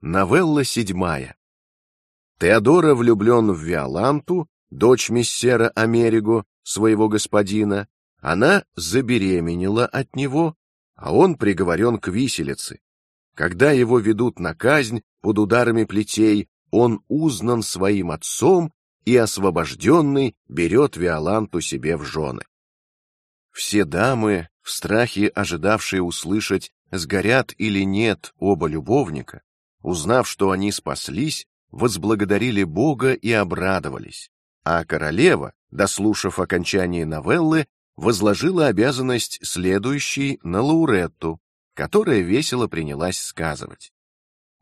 Новелла седьмая. Теодора влюблен в Виоланту, дочь миссера Америго, своего господина. Она забеременела от него, а он приговорен к виселице. Когда его ведут на казнь под ударами плетей, он узнан своим отцом и освобожденный берет Виоланту себе в жены. Все дамы, в страхе ожидавшие услышать, сгорят или нет оба любовника, узнав, что они спаслись, возблагодарили Бога и обрадовались. А королева, дослушав окончание новеллы, возложила обязанность следующей на Лауретту, которая весело принялась сказывать.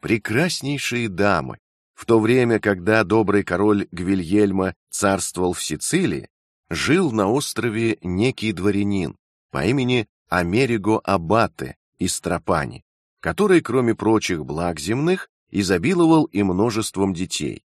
Прекраснейшие дамы, в то время, когда добрый король Гвильельма царствовал в Сицилии, жил на острове некий дворянин по имени Америго Абате из Тропани, который, кроме прочих благ земных, изобиловал и множеством детей.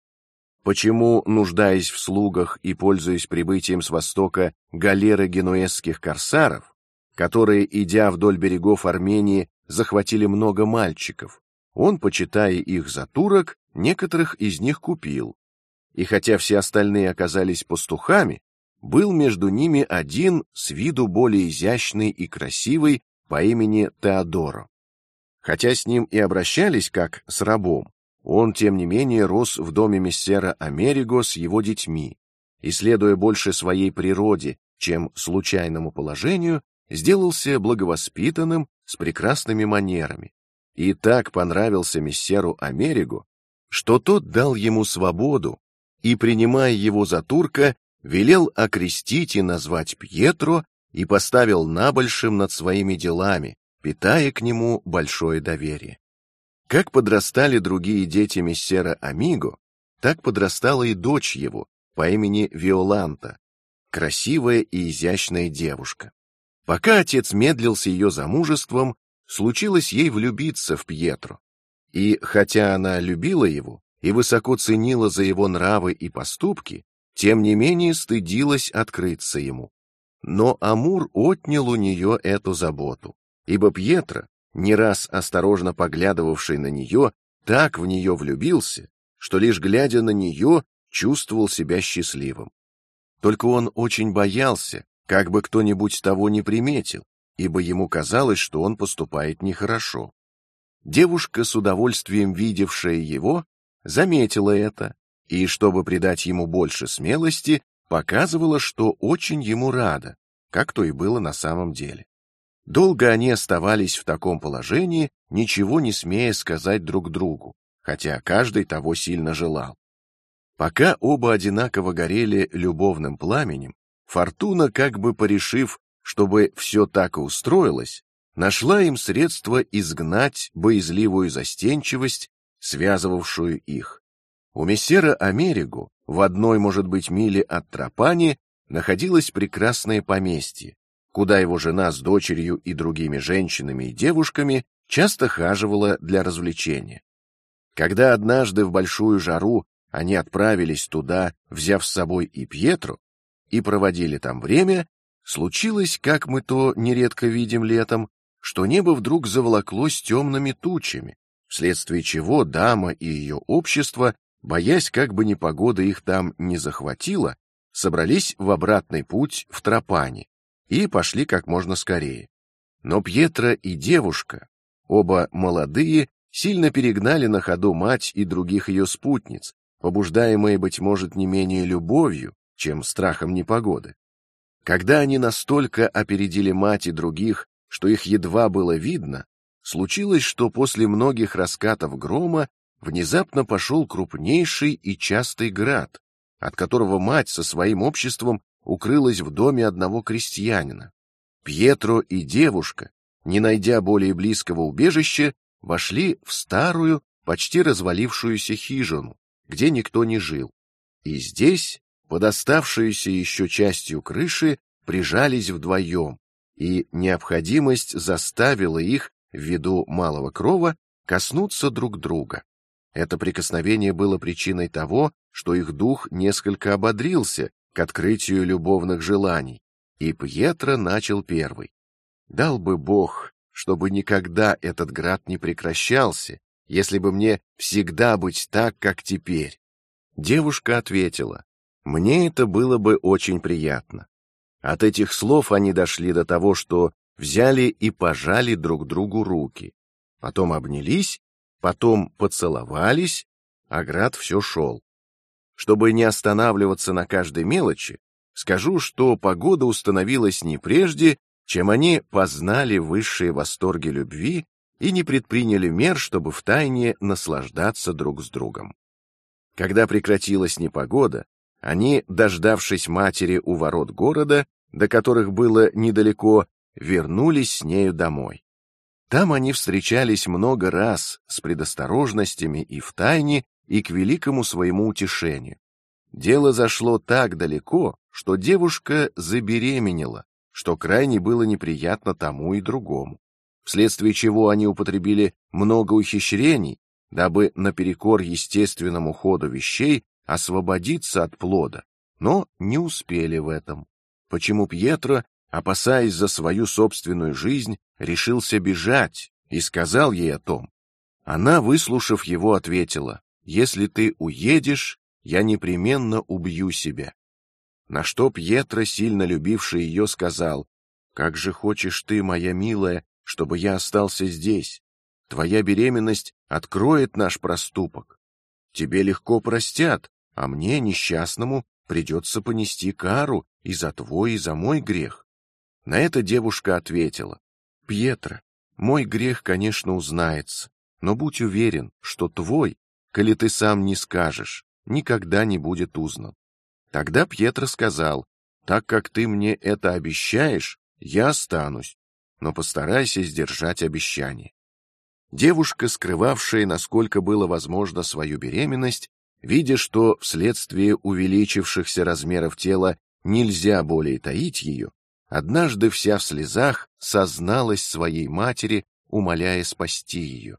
Почему, нуждаясь в слугах и пользуясь прибытием с востока галеры генуэзских корсаров, которые, идя вдоль берегов Армении, захватили много мальчиков, он, почитая их за турок, некоторых из них купил. И хотя все остальные оказались пастухами, был между ними один с виду более изящный и красивый по имени Теодоро. Хотя с ним и обращались как с рабом, он тем не менее рос в доме мессера Америго с его детьми и, следуя больше своей природе, чем случайному положению, сделался благовоспитанным с прекрасными манерами. И так понравился мессеру Америго, что тот дал ему свободу и, принимая его за турка, велел окрестить и назвать Пьетро и поставил набольшим над своими делами, питая к нему большое доверие. Как подрастали другие дети мессера Амиго, так подрастала и дочь его по имени Виоланта, красивая и изящная девушка. Пока отец медлил с ее замужеством, случилось ей влюбиться в Пьетро, и хотя она любила его и высоко ценила за его нравы и поступки, тем не менее стыдилась открыться ему. Но Амур отнял у нее эту заботу, ибо Пьетро, не раз осторожно поглядывавший на нее, так в нее влюбился, что лишь глядя на нее чувствовал себя счастливым. Только он очень боялся, как бы кто-нибудь того не приметил, ибо ему казалось, что он поступает нехорошо. Девушка, с удовольствием видевшая его, заметила это и, чтобы придать ему больше смелости, показывала, что очень ему рада, как то и было на самом деле. Долго они оставались в таком положении, ничего не смея сказать друг другу, хотя каждый того сильно желал. Пока оба одинаково горели любовным пламенем, Фортуна, как бы порешив, чтобы все так и устроилось, нашла им средство изгнать боязливую застенчивость, связывавшую их. У мессера Америго в одной, может быть, миле от Тропани находилось прекрасное поместье, куда его жена с дочерью и другими женщинами и девушками часто хаживала для развлечения. Когда однажды в большую жару они отправились туда, взяв с собой и Пьетро, и проводили там время, случилось, как мы то нередко видим летом, что небо вдруг заволоклось темными тучами, вследствие чего дама и ее общество, боясь, как бы непогода их там не захватила, собрались в обратный путь в Тропане и пошли как можно скорее. Но Пьетро и девушка, оба молодые, сильно перегнали на ходу мать и других ее спутниц, побуждаемые быть может не менее любовью, чем страхом непогоды. Когда они настолько опередили мать и других, что их едва было видно, случилось, что после многих раскатов грома внезапно пошел крупнейший и частый град, от которого мать со своим обществом укрылась в доме одного крестьянина. Пьетро и девушка, не найдя более близкого убежища, вошли в старую, почти развалившуюся хижину, где никто не жил, и здесь, под оставшуюся еще частью крыши, прижались вдвоем, и необходимость заставила их, ввиду малого крова, коснуться друг друга. Это прикосновение было причиной того, что их дух несколько ободрился к открытию любовных желаний, и Пьетро начал первый. Дал бы Бог, чтобы никогда этот град не прекращался, если бы мне всегда быть так, как теперь. Девушка ответила: мне это было бы очень приятно. От этих слов они дошли до того, что взяли и пожали друг другу руки, потом обнялись, потом поцеловались, а град все шел. Чтобы не останавливаться на каждой мелочи, скажу, что погода установилась не прежде, чем они познали высшие восторги любви и не предприняли мер, чтобы в тайне наслаждаться друг с другом. Когда прекратилась непогода, они, дождавшись матери у ворот города, до которых было недалеко, вернулись с нею домой. Там они встречались много раз с предосторожностями и в тайне, и к великому своему утешению. Дело зашло так далеко, что девушка забеременела, что крайне было неприятно тому и другому, вследствие чего они употребили много ухищрений, дабы наперекор естественному ходу вещей освободиться от плода, но не успели в этом. Почему Пьетро, опасаясь за свою собственную жизнь, решился бежать и сказал ей о том? Она, выслушав его, ответила: "Если ты уедешь, я непременно убью себя". На что Пьетро, сильно любивший ее, сказал: "Как же хочешь ты, моя милая, чтобы я остался здесь? Твоя беременность откроет наш проступок. Тебе легко простят, а мне несчастному придется понести кару и за твой, и за мой грех. На это девушка ответила: Пьетро, мой грех, конечно, узнается, но будь уверен, что твой, коли ты сам не скажешь, никогда не будет узнан. Тогда Пьетро сказал: так как ты мне это обещаешь, я останусь, но постарайся сдержать обещание. Девушка, скрывавшая, насколько было возможно, свою беременность, Видя, что вследствие увеличившихся размеров тела нельзя более таить ее, однажды вся в слезах созналась своей матери, умоляя спасти ее.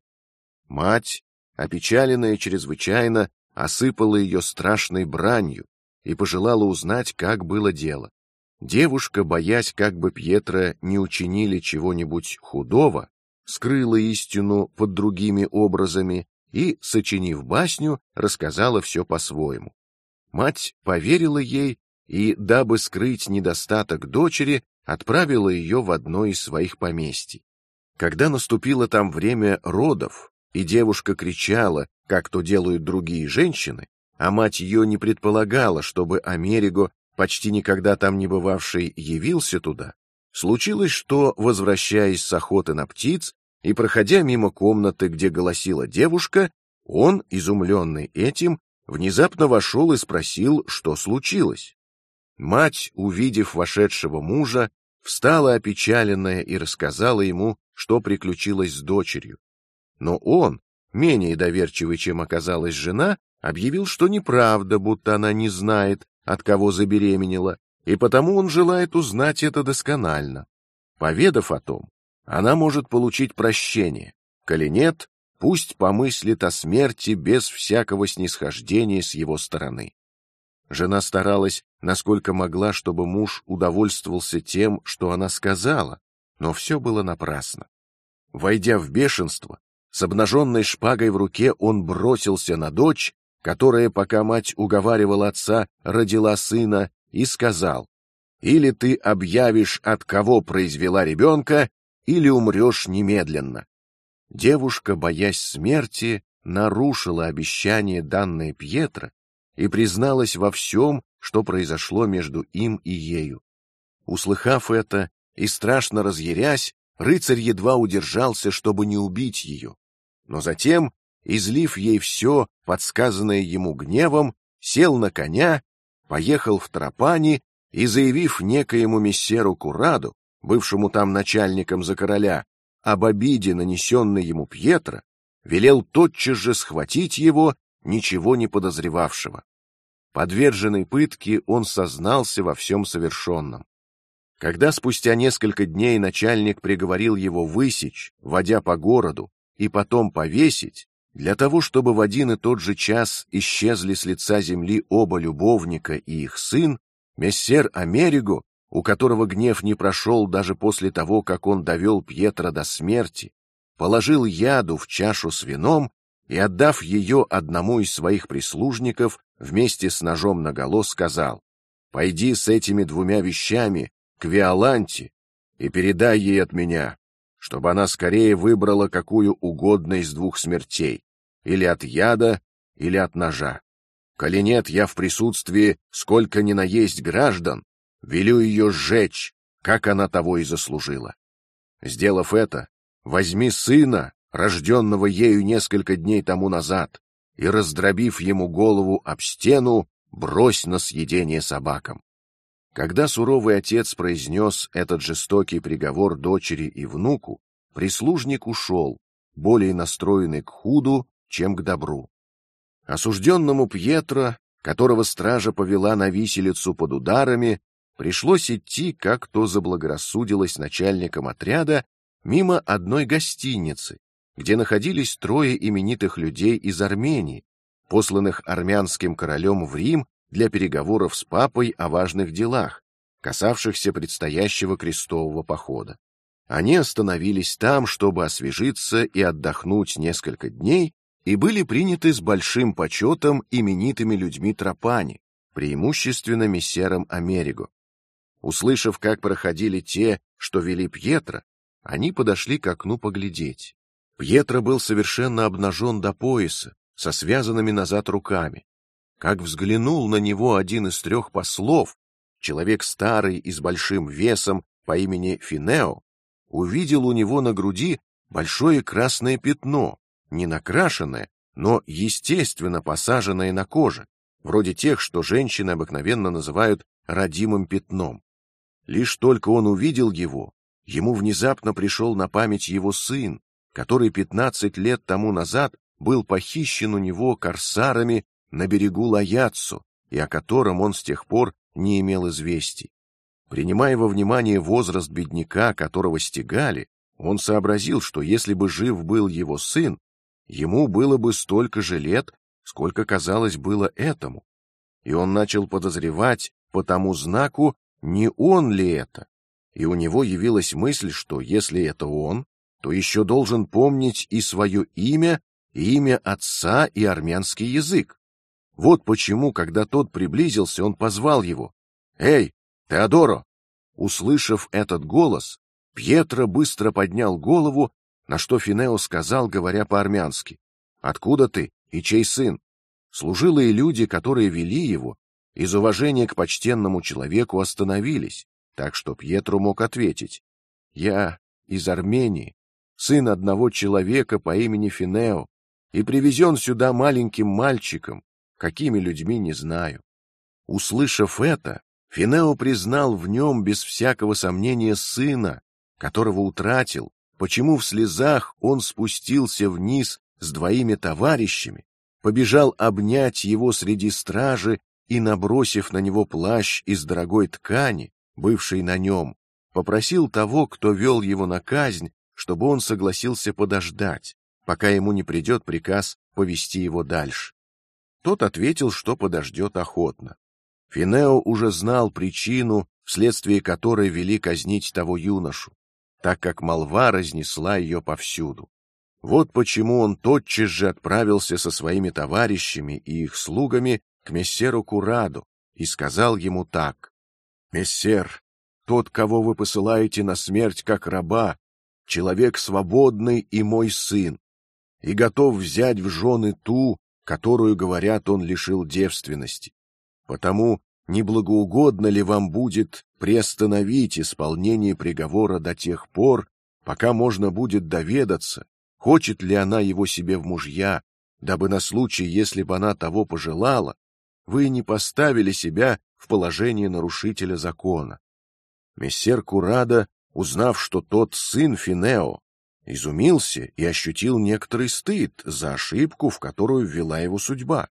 Мать, опечаленная чрезвычайно, осыпала ее страшной бранью и пожелала узнать, как было дело. Девушка, боясь, как бы Пьетро не учинили чего-нибудь худого, скрыла истину под другими образами и, сочинив басню, рассказала все по-своему. Мать поверила ей и, дабы скрыть недостаток дочери, отправила ее в одно из своих поместий. Когда наступило там время родов, и девушка кричала, как то делают другие женщины, а мать ее не предполагала, чтобы Америго, почти никогда там не бывавший, явился туда, случилось, что, возвращаясь с охоты на птиц, и проходя мимо комнаты, где голосила девушка, он, изумленный этим, внезапно вошел и спросил, что случилось. Мать, увидев вошедшего мужа, встала опечаленная и рассказала ему, что приключилось с дочерью. Но он, менее доверчивый, чем оказалась жена, объявил, что неправда, будто она не знает, от кого забеременела, и потому он желает узнать это досконально. Поведав о том, она может получить прощение. Коли нет, пусть помыслит о смерти без всякого снисхождения с его стороны. Жена старалась, насколько могла, чтобы муж удовольствовался тем, что она сказала, но все было напрасно. Войдя в бешенство, с обнаженной шпагой в руке, он бросился на дочь, которая, пока мать уговаривала отца, родила сына, и сказал: "Или ты объявишь, от кого произвела ребенка, или умрешь немедленно. Девушка, боясь смерти, нарушила обещание данное Пьетро и призналась во всем, что произошло между им и ею. Услыхав это и страшно разъярясь, рыцарь едва удержался, чтобы не убить ее, но затем, излив ей все, подсказанное ему гневом, сел на коня, поехал в Тропани и, заявив некоему мессеру Кураду, бывшему там начальником за короля, об обиде, нанесенной ему Пьетро, велел тотчас же схватить его, ничего не подозревавшего. Подверженный пытке, он сознался во всем совершенном. Когда спустя несколько дней начальник приговорил его высечь, водя по городу, и потом повесить, для того, чтобы в один и тот же час исчезли с лица земли оба любовника и их сын, мессер Америго у которого гнев не прошел даже после того, как он довел Пьетро до смерти, положил яду в чашу с вином и, отдав ее одному из своих прислужников, вместе с ножом наголо сказал: "Пойди с этими двумя вещами к Виоланте и передай ей от меня, чтобы она скорее выбрала какую угодно из двух смертей, или от яда, или от ножа. Коли нет, я в присутствии сколько ни на есть граждан велю ее сжечь, как она того и заслужила. Сделав это, возьми сына, рожденного ею несколько дней тому назад, и раздробив ему голову об стену, брось на съедение собакам. Когда суровый отец произнес этот жестокий приговор дочери и внуку, прислужник ушел, более настроенный к худу, чем к добру. Осужденному Пьетро, которого стража повела на виселицу под ударами, пришлось идти, как то заблагорассудилось начальникам отряда, мимо одной гостиницы, где находились трое именитых людей из Армении, посланных армянским королем в Рим для переговоров с папой о важных делах, касавшихся предстоящего крестового похода. Они остановились там, чтобы освежиться и отдохнуть несколько дней, и были приняты с большим почетом именитыми людьми Тропани, преимущественно мессером Америго. Услышав, как проходили те, что вели Пьетро, они подошли к окну поглядеть. Пьетро был совершенно обнажен до пояса, со связанными назад руками. Как взглянул на него один из трех послов, человек старый и с большим весом по имени Финео, увидел у него на груди большое красное пятно, не накрашенное, но естественно посаженное на коже, вроде тех, что женщины обыкновенно называют родимым пятном. Лишь только он увидел его, ему внезапно пришел на память его сын, который пятнадцать лет тому назад был похищен у него корсарами на берегу Лаяццо и о котором он с тех пор не имел известий. Принимая во внимание возраст бедняка, которого стегали, он сообразил, что если бы жив был его сын, ему было бы столько же лет, сколько казалось было этому, и он начал подозревать по тому знаку, не он ли это, и у него явилась мысль, что если это он, то еще должен помнить и свое имя, и имя отца, и армянский язык. Вот почему, когда тот приблизился, он позвал его: "Эй, Теодоро!" Услышав этот голос, Пьетро быстро поднял голову, на что Финео сказал, говоря по-армянски: "Откуда ты и чей сын?" Служилые люди, которые вели его, из уважения к почтенному человеку остановились, так что Пьетро мог ответить: "Я из Армении, сын одного человека по имени Финео, и привезен сюда маленьким мальчиком, какими людьми не знаю. Услышав это, Финео признал в нем без всякого сомнения сына, которого утратил. Почему в слезах он спустился вниз с двоими товарищами, побежал обнять его среди стражи и, набросив на него плащ из дорогой ткани, бывший на нем, попросил того, кто вел его на казнь, чтобы он согласился подождать, пока ему не придет приказ повести его дальше. Тот ответил, что подождет охотно. Финео уже знал причину, вследствие которой вели казнить того юношу, так как молва разнесла ее повсюду. Вот почему он тотчас же отправился со своими товарищами и их слугами к мессеру Кураду и сказал ему так: мессер, тот, кого вы посылаете на смерть как раба, человек свободный и мой сын, и готов взять в жены ту, которую, говорят, он лишил девственности. Потому не благоугодно ли вам будет приостановить исполнение приговора до тех пор, пока можно будет доведаться, хочет ли она его себе в мужья, дабы на случай, если бы она того пожелала, вы не поставили себя в положение нарушителя закона. Мессер Курада, узнав, что тот сын Финео, изумился и ощутил некоторый стыд за ошибку, в которую ввела его судьба.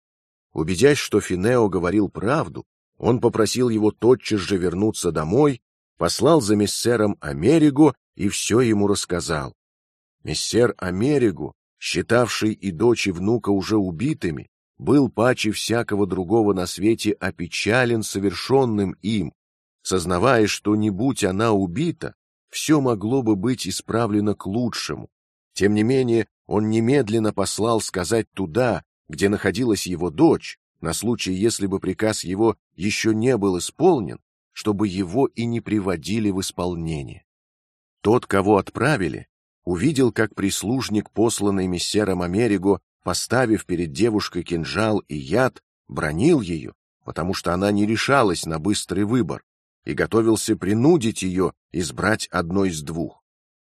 Убедясь, что Финео говорил правду, он попросил его тотчас же вернуться домой, послал за мессером Америго и все ему рассказал. Мессер Америго, считавший и дочь и внука уже убитыми, был паче всякого другого на свете опечален совершенным им, сознавая, что не будь она убита, все могло бы быть исправлено к лучшему. Тем не менее, он немедленно послал сказать туда, где находилась его дочь, на случай, если бы приказ его еще не был исполнен, чтобы его и не приводили в исполнение. Тот, кого отправили, увидел, как прислужник, посланный мессером Америго, поставив перед девушкой кинжал и яд, бронил ее, потому что она не решалась на быстрый выбор и готовился принудить ее избрать одно из двух.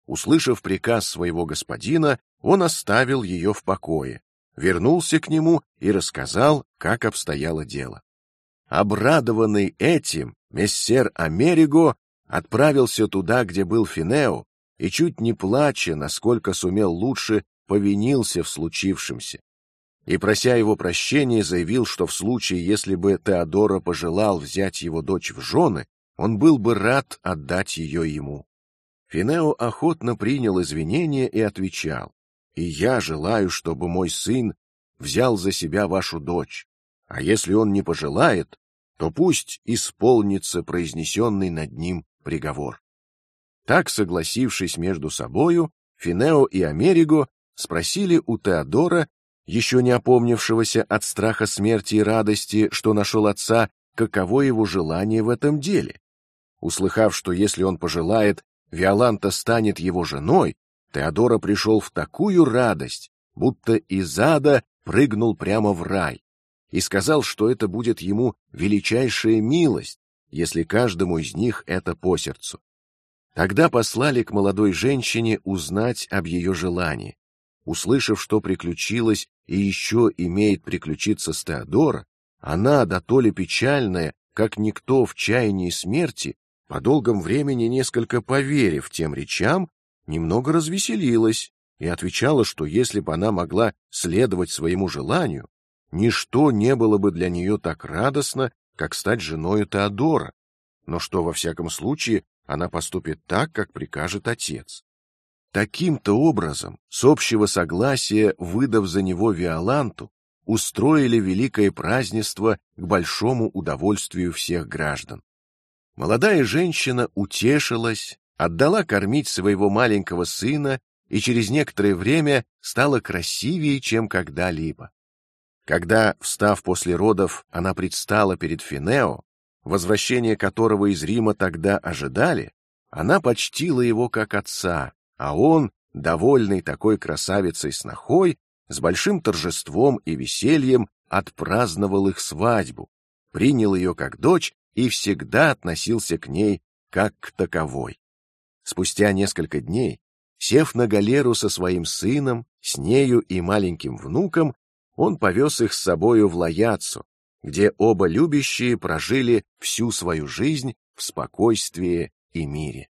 Услышав приказ своего господина, он оставил ее в покое, вернулся к нему и рассказал, как обстояло дело. Обрадованный этим, мессер Америго отправился туда, где был Финео, и чуть не плача, насколько сумел лучше, повинился в случившемся. И прося его прощения, заявил, что в случае, если бы Теодора пожелал взять его дочь в жены, он был бы рад отдать ее ему. Финео охотно принял извинения и отвечал: "И я желаю, чтобы мой сын взял за себя вашу дочь, а если он не пожелает, то пусть исполнится произнесенный над ним приговор". Так, согласившись между собою, Финео и Америго спросили у Теодора, еще не опомнившегося от страха смерти и радости, что нашел отца, каково его желание в этом деле. Услыхав, что если он пожелает, Виоланта станет его женой, Теодора пришел в такую радость, будто из ада прыгнул прямо в рай, и сказал, что это будет ему величайшая милость, если каждому из них это по сердцу. Тогда послали к молодой женщине узнать об ее желании. Услышав, что приключилось и еще имеет приключиться с Теодора, она, да то ли печальная, как никто в чаянии смерти, по долгом времени несколько поверив тем речам, немного развеселилась и отвечала, что если бы она могла следовать своему желанию, ничто не было бы для нее так радостно, как стать женой Теодора, но что во всяком случае она поступит так, как прикажет отец. Таким-то образом, с общего согласия, выдав за него Виоланту, устроили великое празднество к большому удовольствию всех граждан. Молодая женщина утешилась, отдала кормить своего маленького сына и через некоторое время стала красивее, чем когда-либо. Когда, встав после родов, она предстала перед Финео, возвращение которого из Рима тогда ожидали, она почтила его как отца, а он, довольный такой красавицей снохой, с большим торжеством и весельем отпраздновал их свадьбу, принял ее как дочь и всегда относился к ней как к таковой. Спустя несколько дней, сев на галеру со своим сыном, с нею и маленьким внуком, он повез их с собою в Лаяцу, где оба любящие прожили всю свою жизнь в спокойствии и мире.